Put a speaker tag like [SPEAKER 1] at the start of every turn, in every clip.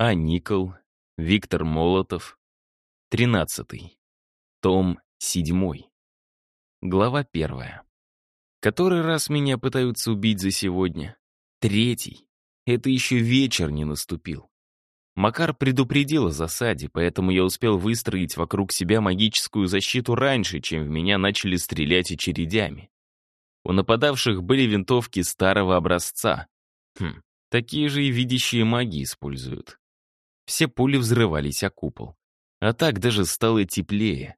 [SPEAKER 1] А. Никол, Виктор Молотов. Тринадцатый. Том седьмой. Глава первая. Который раз меня пытаются убить за сегодня? Третий. Это еще вечер не наступил. Макар предупредил о засаде, поэтому я успел выстроить вокруг себя магическую защиту раньше, чем в меня начали стрелять очередями. У нападавших были винтовки старого образца. Хм, такие же и видящие маги используют. Все пули взрывались о купол. А так даже стало теплее.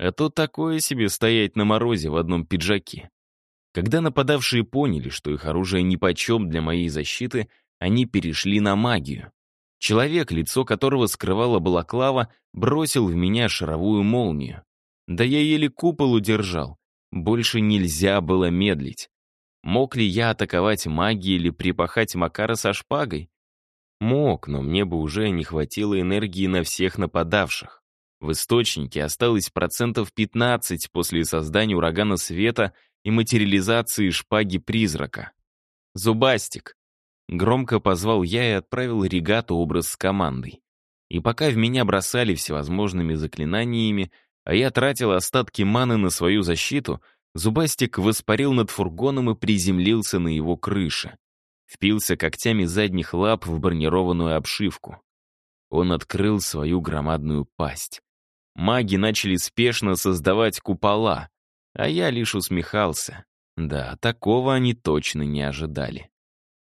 [SPEAKER 1] А то такое себе стоять на морозе в одном пиджаке. Когда нападавшие поняли, что их оружие нипочем для моей защиты, они перешли на магию. Человек, лицо которого скрывала балаклава, бросил в меня шаровую молнию. Да я еле купол удержал. Больше нельзя было медлить. Мог ли я атаковать магией или припахать Макара со шпагой? Мог, но мне бы уже не хватило энергии на всех нападавших. В источнике осталось процентов 15 после создания урагана света и материализации шпаги призрака. «Зубастик!» Громко позвал я и отправил регату образ с командой. И пока в меня бросали всевозможными заклинаниями, а я тратил остатки маны на свою защиту, Зубастик воспарил над фургоном и приземлился на его крыше впился когтями задних лап в бронированную обшивку. Он открыл свою громадную пасть. Маги начали спешно создавать купола, а я лишь усмехался. Да, такого они точно не ожидали.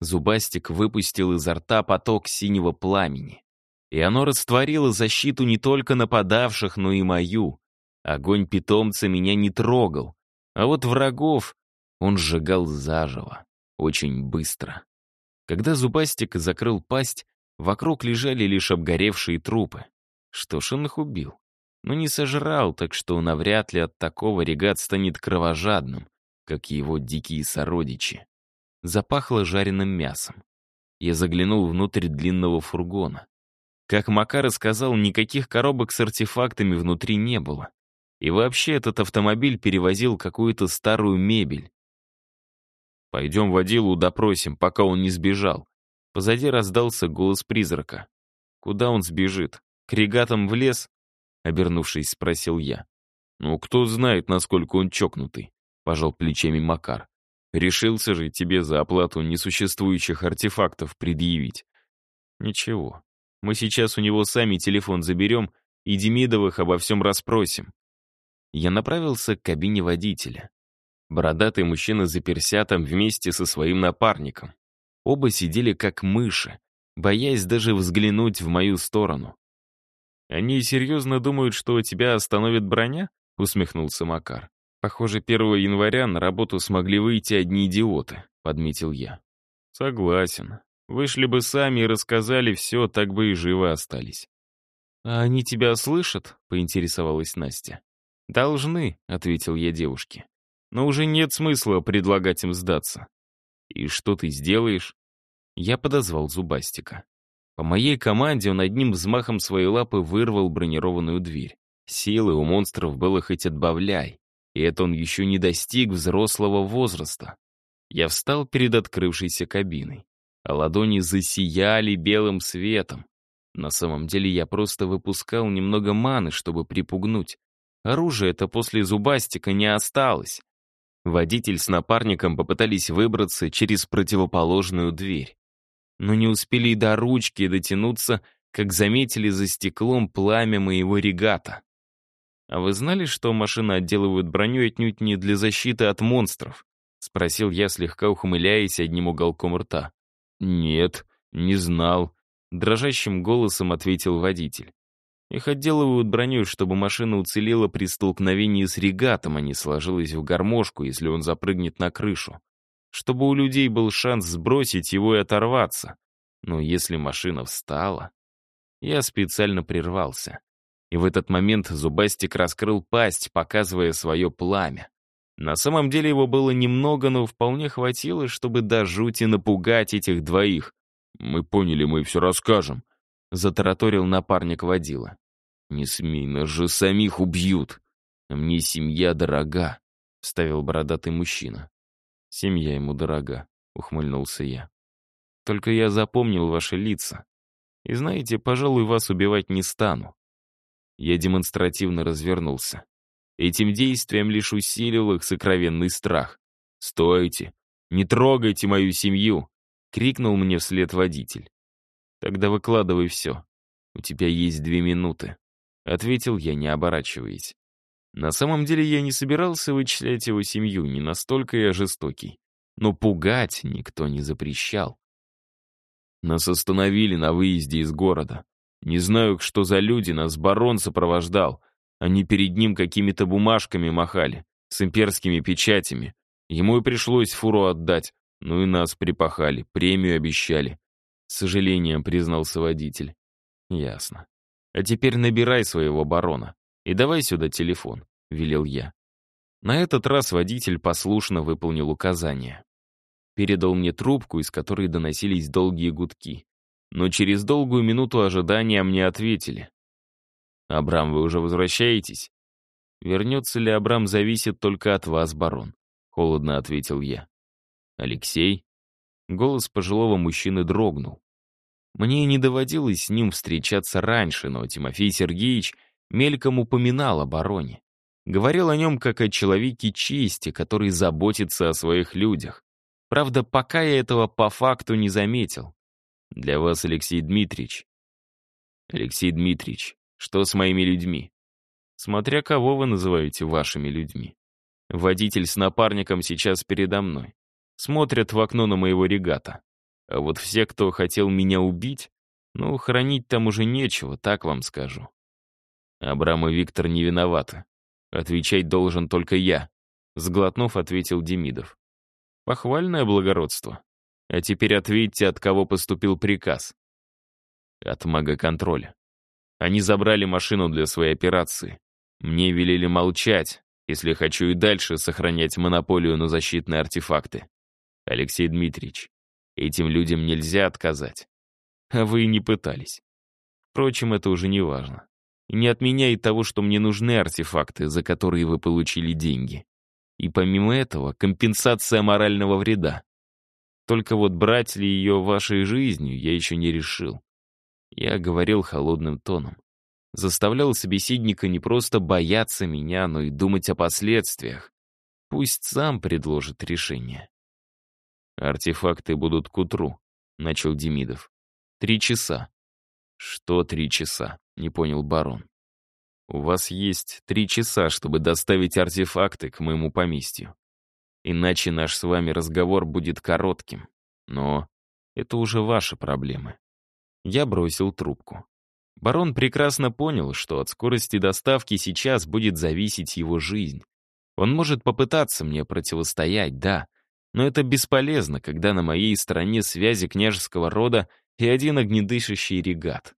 [SPEAKER 1] Зубастик выпустил изо рта поток синего пламени. И оно растворило защиту не только нападавших, но и мою. Огонь питомца меня не трогал, а вот врагов он сжигал заживо очень быстро. Когда Зубастик закрыл пасть, вокруг лежали лишь обгоревшие трупы. Что ж, он их убил. Но не сожрал, так что навряд ли от такого регат станет кровожадным, как его дикие сородичи. Запахло жареным мясом. Я заглянул внутрь длинного фургона. Как Макар и сказал, никаких коробок с артефактами внутри не было. И вообще этот автомобиль перевозил какую-то старую мебель. Пойдем водилу допросим, пока он не сбежал. Позади раздался голос призрака. Куда он сбежит? К регатам в лес? Обернувшись, спросил я. Ну, кто знает, насколько он чокнутый, пожал плечами Макар. Решился же тебе за оплату несуществующих артефактов предъявить. Ничего, мы сейчас у него сами телефон заберем и Демидовых обо всем расспросим. Я направился к кабине водителя. Бородатый мужчина заперся там вместе со своим напарником. Оба сидели как мыши, боясь даже взглянуть в мою сторону. «Они серьезно думают, что тебя остановит броня?» — усмехнулся Макар. «Похоже, 1 января на работу смогли выйти одни идиоты», — подметил я. «Согласен. Вышли бы сами и рассказали все, так бы и живы остались». «А они тебя слышат?» — поинтересовалась Настя. «Должны», — ответил я девушке но уже нет смысла предлагать им сдаться. И что ты сделаешь? Я подозвал Зубастика. По моей команде он одним взмахом своей лапы вырвал бронированную дверь. Силы у монстров было хоть отбавляй, и это он еще не достиг взрослого возраста. Я встал перед открывшейся кабиной, а ладони засияли белым светом. На самом деле я просто выпускал немного маны, чтобы припугнуть. Оружия-то после зубастика не осталось. Водитель с напарником попытались выбраться через противоположную дверь. Но не успели и до ручки дотянуться, как заметили за стеклом пламя моего регата. «А вы знали, что машины отделывают броню отнюдь не для защиты от монстров?» — спросил я, слегка ухмыляясь одним уголком рта. «Нет, не знал», — дрожащим голосом ответил водитель. Их отделывают броней, чтобы машина уцелела при столкновении с регатом, а не сложилась в гармошку, если он запрыгнет на крышу. Чтобы у людей был шанс сбросить его и оторваться. Но если машина встала... Я специально прервался. И в этот момент Зубастик раскрыл пасть, показывая свое пламя. На самом деле его было немного, но вполне хватило, чтобы до жути напугать этих двоих. «Мы поняли, мы все расскажем», — затараторил напарник водила. «Не смей, нас же самих убьют. Мне семья дорога», — вставил бородатый мужчина. «Семья ему дорога», — ухмыльнулся я. «Только я запомнил ваши лица. И знаете, пожалуй, вас убивать не стану. Я демонстративно развернулся. Этим действием лишь усилил их сокровенный страх. «Стойте! Не трогайте мою семью!» — крикнул мне вслед водитель. «Тогда выкладывай все. У тебя есть две минуты», — ответил я, не оборачиваясь. На самом деле я не собирался вычислять его семью, не настолько я жестокий. Но пугать никто не запрещал. Нас остановили на выезде из города. Не знаю, что за люди, нас барон сопровождал. Они перед ним какими-то бумажками махали, с имперскими печатями. Ему и пришлось фуру отдать, ну и нас припахали, премию обещали. С сожалением признался водитель. Ясно. А теперь набирай своего барона и давай сюда телефон, велел я. На этот раз водитель послушно выполнил указание. Передал мне трубку, из которой доносились долгие гудки. Но через долгую минуту ожидания мне ответили. «Абрам, вы уже возвращаетесь?» «Вернется ли Абрам, зависит только от вас, барон», — холодно ответил я. «Алексей?» Голос пожилого мужчины дрогнул. Мне не доводилось с ним встречаться раньше, но Тимофей Сергеевич мельком упоминал о бароне. Говорил о нем как о человеке чести, который заботится о своих людях. Правда, пока я этого по факту не заметил. Для вас, Алексей Дмитриевич. Алексей Дмитриевич, что с моими людьми? Смотря кого вы называете вашими людьми. Водитель с напарником сейчас передо мной. Смотрят в окно на моего регата. А вот все, кто хотел меня убить, ну, хранить там уже нечего, так вам скажу. Абрам и Виктор не виноваты. Отвечать должен только я, сглотнув, ответил Демидов. Похвальное благородство. А теперь ответьте, от кого поступил приказ. От мага-контроля. Они забрали машину для своей операции. Мне велели молчать, если хочу и дальше сохранять монополию на защитные артефакты. Алексей Дмитриевич, этим людям нельзя отказать. А вы и не пытались. Впрочем, это уже не важно. И не отменяет того, что мне нужны артефакты, за которые вы получили деньги. И помимо этого, компенсация морального вреда. Только вот брать ли ее вашей жизнью, я еще не решил. Я говорил холодным тоном. Заставлял собеседника не просто бояться меня, но и думать о последствиях. Пусть сам предложит решение. «Артефакты будут к утру», — начал Демидов. «Три часа». «Что три часа?» — не понял барон. У вас есть три часа, чтобы доставить артефакты к моему поместью. Иначе наш с вами разговор будет коротким. Но это уже ваши проблемы. Я бросил трубку. Барон прекрасно понял, что от скорости доставки сейчас будет зависеть его жизнь. Он может попытаться мне противостоять, да, но это бесполезно, когда на моей стороне связи княжеского рода и один огнедышащий регат.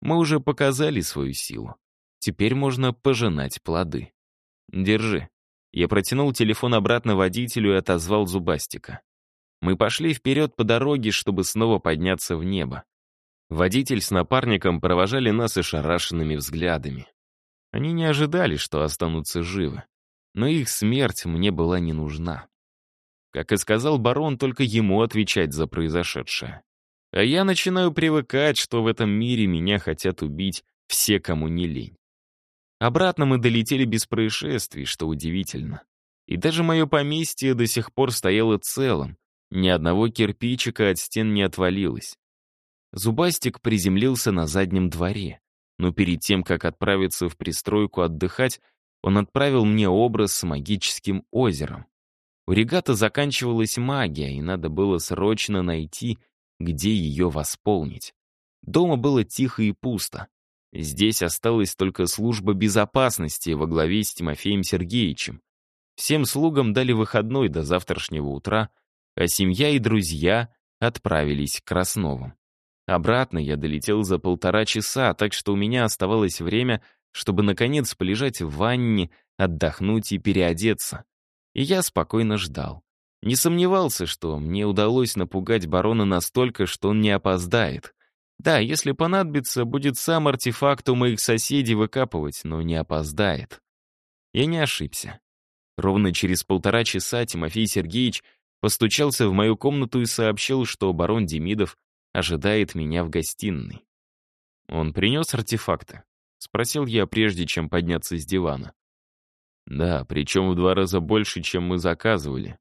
[SPEAKER 1] Мы уже показали свою силу. Теперь можно пожинать плоды. Держи. Я протянул телефон обратно водителю и отозвал Зубастика. Мы пошли вперед по дороге, чтобы снова подняться в небо. Водитель с напарником провожали нас ошарашенными взглядами. Они не ожидали, что останутся живы. Но их смерть мне была не нужна. Как и сказал барон, только ему отвечать за произошедшее. А я начинаю привыкать, что в этом мире меня хотят убить все, кому не лень. Обратно мы долетели без происшествий, что удивительно. И даже мое поместье до сих пор стояло целым, ни одного кирпичика от стен не отвалилось. Зубастик приземлился на заднем дворе, но перед тем, как отправиться в пристройку отдыхать, он отправил мне образ с магическим озером. У регата заканчивалась магия, и надо было срочно найти, где ее восполнить. Дома было тихо и пусто. Здесь осталась только служба безопасности во главе с Тимофеем Сергеевичем. Всем слугам дали выходной до завтрашнего утра, а семья и друзья отправились к Красновым. Обратно я долетел за полтора часа, так что у меня оставалось время, чтобы, наконец, полежать в ванне, отдохнуть и переодеться. И я спокойно ждал. Не сомневался, что мне удалось напугать барона настолько, что он не опоздает. Да, если понадобится, будет сам артефакт у моих соседей выкапывать, но не опоздает. Я не ошибся. Ровно через полтора часа Тимофей Сергеевич постучался в мою комнату и сообщил, что барон Демидов ожидает меня в гостиной. Он принес артефакты? Спросил я, прежде чем подняться с дивана. Да, причем в два раза больше, чем мы заказывали.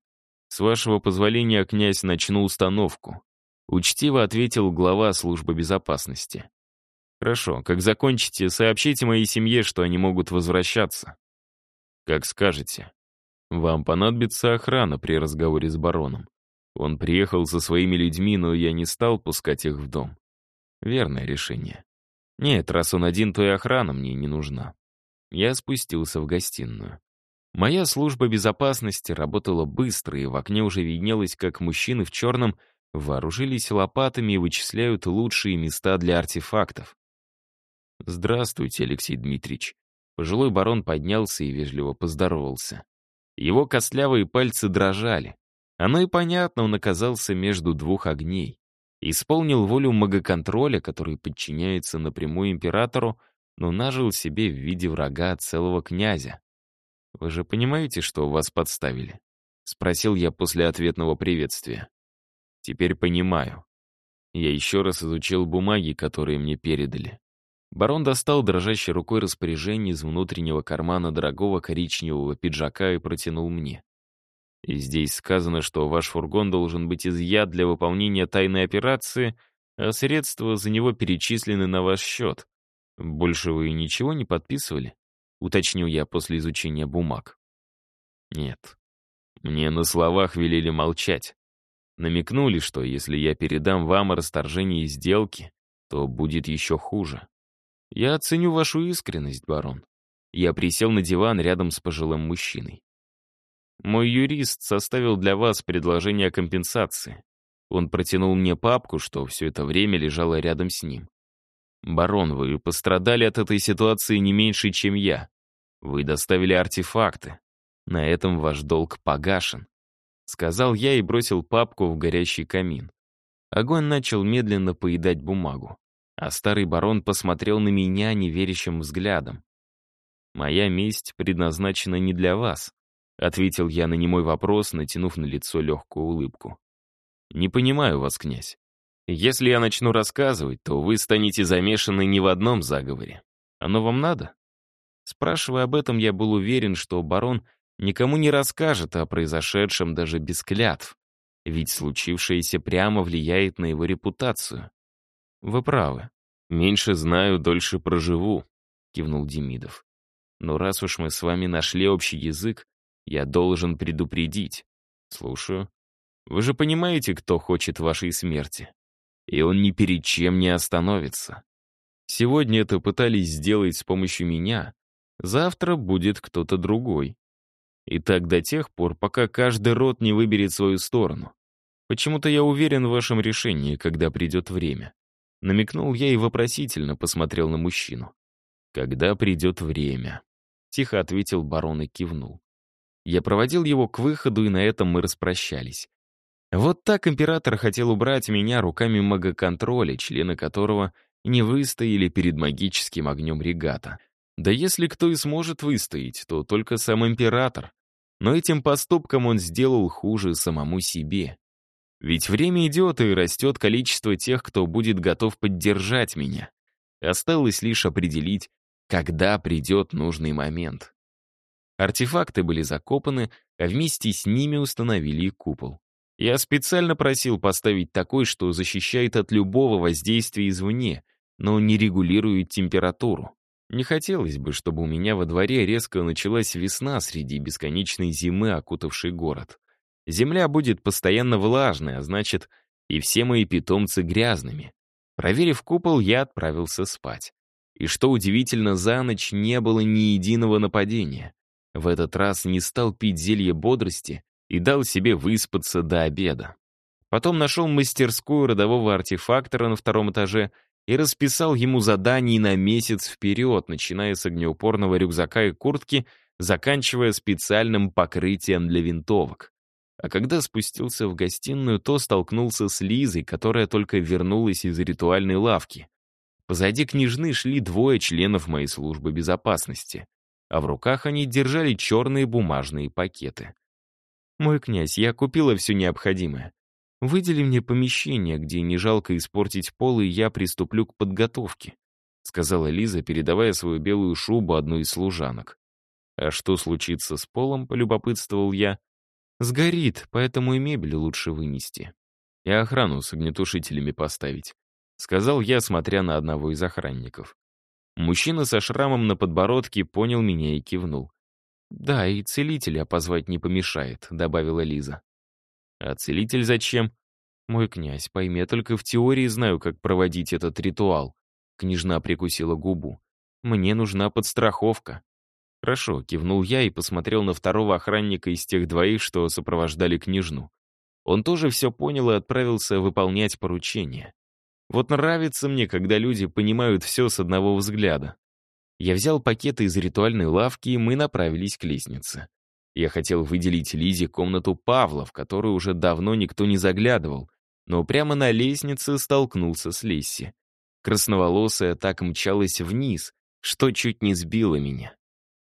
[SPEAKER 1] С вашего позволения, князь, начну установку. Учтиво ответил глава службы безопасности. Хорошо, как закончите, сообщите моей семье, что они могут возвращаться. Как скажете. Вам понадобится охрана при разговоре с бароном. Он приехал со своими людьми, но я не стал пускать их в дом. Верное решение. Нет, раз он один, то и охрана мне не нужна. Я спустился в гостиную. Моя служба безопасности работала быстро, и в окне уже виднелось, как мужчины в черном вооружились лопатами и вычисляют лучшие места для артефактов. «Здравствуйте, Алексей Дмитриевич». Пожилой барон поднялся и вежливо поздоровался. Его костлявые пальцы дрожали. Оно и понятно, он оказался между двух огней. Исполнил волю магоконтроля, который подчиняется напрямую императору, но нажил себе в виде врага целого князя. «Вы же понимаете, что вас подставили?» — спросил я после ответного приветствия. «Теперь понимаю. Я еще раз изучил бумаги, которые мне передали. Барон достал дрожащей рукой распоряжение из внутреннего кармана дорогого коричневого пиджака и протянул мне. И здесь сказано, что ваш фургон должен быть изъят для выполнения тайной операции, а средства за него перечислены на ваш счет. Больше вы ничего не подписывали? Уточнил я после изучения бумаг. Нет. Мне на словах велели молчать. Намекнули, что если я передам вам о расторжении сделки, то будет еще хуже. «Я оценю вашу искренность, барон». Я присел на диван рядом с пожилым мужчиной. «Мой юрист составил для вас предложение о компенсации. Он протянул мне папку, что все это время лежало рядом с ним. «Барон, вы пострадали от этой ситуации не меньше, чем я. Вы доставили артефакты. На этом ваш долг погашен», — сказал я и бросил папку в горящий камин. Огонь начал медленно поедать бумагу а старый барон посмотрел на меня неверящим взглядом. «Моя месть предназначена не для вас», — ответил я на немой вопрос, натянув на лицо легкую улыбку. «Не понимаю вас, князь. Если я начну рассказывать, то вы станете замешаны не в одном заговоре. Оно вам надо?» Спрашивая об этом, я был уверен, что барон никому не расскажет о произошедшем даже без клятв, ведь случившееся прямо влияет на его репутацию. «Вы правы. Меньше знаю, дольше проживу», — кивнул Демидов. «Но раз уж мы с вами нашли общий язык, я должен предупредить. Слушаю. Вы же понимаете, кто хочет вашей смерти. И он ни перед чем не остановится. Сегодня это пытались сделать с помощью меня, завтра будет кто-то другой. И так до тех пор, пока каждый род не выберет свою сторону. Почему-то я уверен в вашем решении, когда придет время. Намекнул я и вопросительно посмотрел на мужчину. «Когда придет время?» Тихо ответил барон и кивнул. Я проводил его к выходу, и на этом мы распрощались. Вот так император хотел убрать меня руками магоконтроля, члены которого не выстояли перед магическим огнем регата. Да если кто и сможет выстоять, то только сам император. Но этим поступком он сделал хуже самому себе. Ведь время идет, и растет количество тех, кто будет готов поддержать меня. Осталось лишь определить, когда придет нужный момент. Артефакты были закопаны, а вместе с ними установили и купол. Я специально просил поставить такой, что защищает от любого воздействия извне, но не регулирует температуру. Не хотелось бы, чтобы у меня во дворе резко началась весна среди бесконечной зимы, окутавшей город. Земля будет постоянно влажной, а значит, и все мои питомцы грязными. Проверив купол, я отправился спать. И что удивительно, за ночь не было ни единого нападения. В этот раз не стал пить зелье бодрости и дал себе выспаться до обеда. Потом нашел мастерскую родового артефактора на втором этаже и расписал ему заданий на месяц вперед, начиная с огнеупорного рюкзака и куртки, заканчивая специальным покрытием для винтовок. А когда спустился в гостиную, то столкнулся с Лизой, которая только вернулась из ритуальной лавки. Позади княжны шли двое членов моей службы безопасности, а в руках они держали черные бумажные пакеты. «Мой князь, я купила все необходимое. Выдели мне помещение, где не жалко испортить пол, и я приступлю к подготовке», сказала Лиза, передавая свою белую шубу одной из служанок. «А что случится с полом?» — полюбопытствовал я. «Сгорит, поэтому и мебель лучше вынести. И охрану с огнетушителями поставить», — сказал я, смотря на одного из охранников. Мужчина со шрамом на подбородке понял меня и кивнул. «Да, и целителя позвать не помешает», — добавила Лиза. «А целитель зачем?» «Мой князь, пойми, я только в теории знаю, как проводить этот ритуал». Княжна прикусила губу. «Мне нужна подстраховка». «Хорошо», — кивнул я и посмотрел на второго охранника из тех двоих, что сопровождали княжну. Он тоже все понял и отправился выполнять поручение. Вот нравится мне, когда люди понимают все с одного взгляда. Я взял пакеты из ритуальной лавки, и мы направились к лестнице. Я хотел выделить Лизе комнату Павла, в которую уже давно никто не заглядывал, но прямо на лестнице столкнулся с Лесси. Красноволосая так мчалась вниз, что чуть не сбила меня.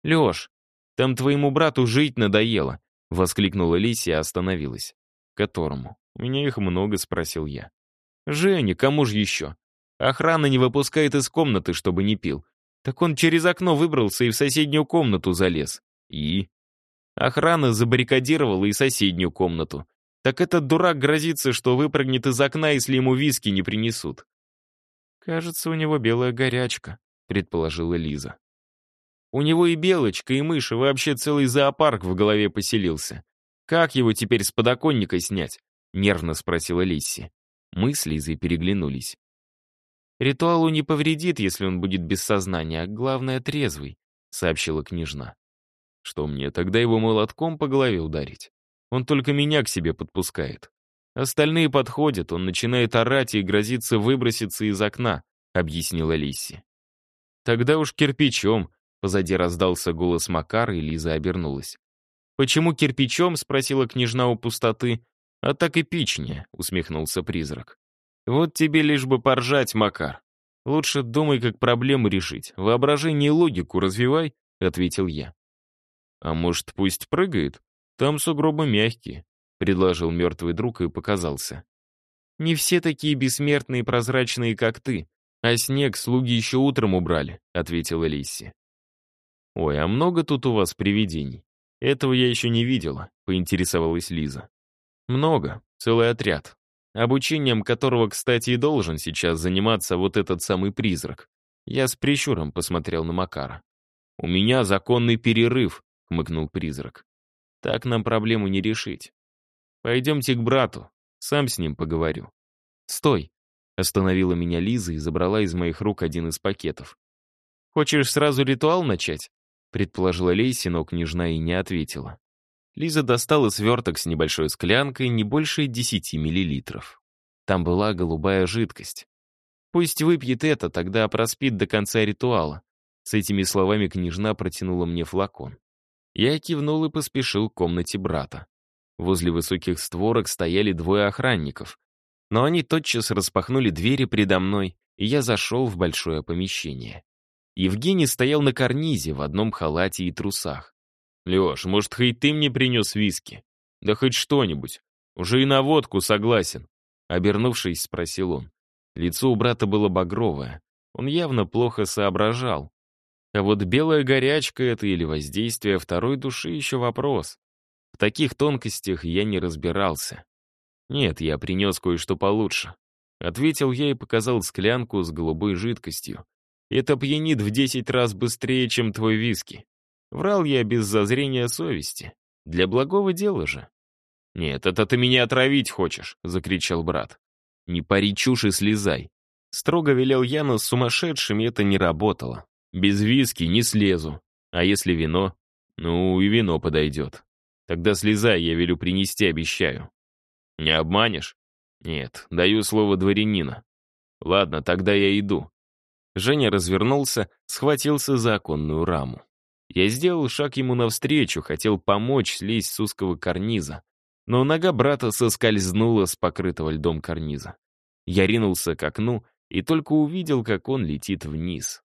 [SPEAKER 1] «Леш, там твоему брату жить надоело», — воскликнула Леся и остановилась. «Которому? У меня их много», — спросил я. «Женя, кому же еще? Охрана не выпускает из комнаты, чтобы не пил. Так он через окно выбрался и в соседнюю комнату залез. И? Охрана забаррикадировала и соседнюю комнату. Так этот дурак грозится, что выпрыгнет из окна, если ему виски не принесут. «Кажется, у него белая горячка», — предположила Лиза. «У него и белочка, и мышь, и вообще целый зоопарк в голове поселился. Как его теперь с подоконника снять?» — нервно спросила Лисси. Мы с Лизой переглянулись. «Ритуалу не повредит, если он будет без сознания, а главное — трезвый», — сообщила княжна. «Что мне, тогда его молотком по голове ударить? Он только меня к себе подпускает. Остальные подходят, он начинает орать и грозится выброситься из окна», — объяснила Лисси. «Тогда уж кирпичом», — позади раздался голос Макара, и Лиза обернулась. «Почему кирпичом?» — спросила княжна у пустоты. «А так эпичнее», — усмехнулся призрак. Вот тебе лишь бы поржать, Макар. Лучше думай, как проблему решить. Воображение и логику развивай, — ответил я. А может, пусть прыгает? Там сугробы мягкие, — предложил мертвый друг и показался. Не все такие бессмертные и прозрачные, как ты. А снег слуги еще утром убрали, — ответила Лисси. Ой, а много тут у вас привидений? Этого я еще не видела, — поинтересовалась Лиза. Много, целый отряд обучением которого, кстати, и должен сейчас заниматься вот этот самый призрак. Я с прищуром посмотрел на Макара. «У меня законный перерыв», — хмыкнул призрак. «Так нам проблему не решить. Пойдемте к брату, сам с ним поговорю». «Стой!» — остановила меня Лиза и забрала из моих рук один из пакетов. «Хочешь сразу ритуал начать?» — предположила Лейси, но княжна и не ответила. Лиза достала сверток с небольшой склянкой, не больше 10 миллилитров. Там была голубая жидкость. Пусть выпьет это, тогда проспит до конца ритуала. С этими словами княжна протянула мне флакон. Я кивнул и поспешил к комнате брата. Возле высоких створок стояли двое охранников. Но они тотчас распахнули двери предо мной, и я зашел в большое помещение. Евгений стоял на карнизе в одном халате и трусах. «Леш, может, хоть ты мне принес виски? Да хоть что-нибудь. Уже и на водку согласен». Обернувшись, спросил он. Лицо у брата было багровое. Он явно плохо соображал. А вот белая горячка это или воздействие второй души еще вопрос. В таких тонкостях я не разбирался. Нет, я принес кое-что получше. Ответил я и показал склянку с голубой жидкостью. Это пьянит в десять раз быстрее, чем твой виски. Врал я без зазрения совести. Для благого дела же. «Нет, это ты меня отравить хочешь», — закричал брат. «Не пари чушь и слезай». Строго велел я, но с сумасшедшими это не работало. Без виски не слезу. А если вино? Ну, и вино подойдет. Тогда слезай, я велю принести, обещаю. Не обманешь? Нет, даю слово дворянина. Ладно, тогда я иду. Женя развернулся, схватился за оконную раму. Я сделал шаг ему навстречу, хотел помочь слезть с узкого карниза, но нога брата соскользнула с покрытого льдом карниза. Я ринулся к окну и только увидел, как он летит вниз.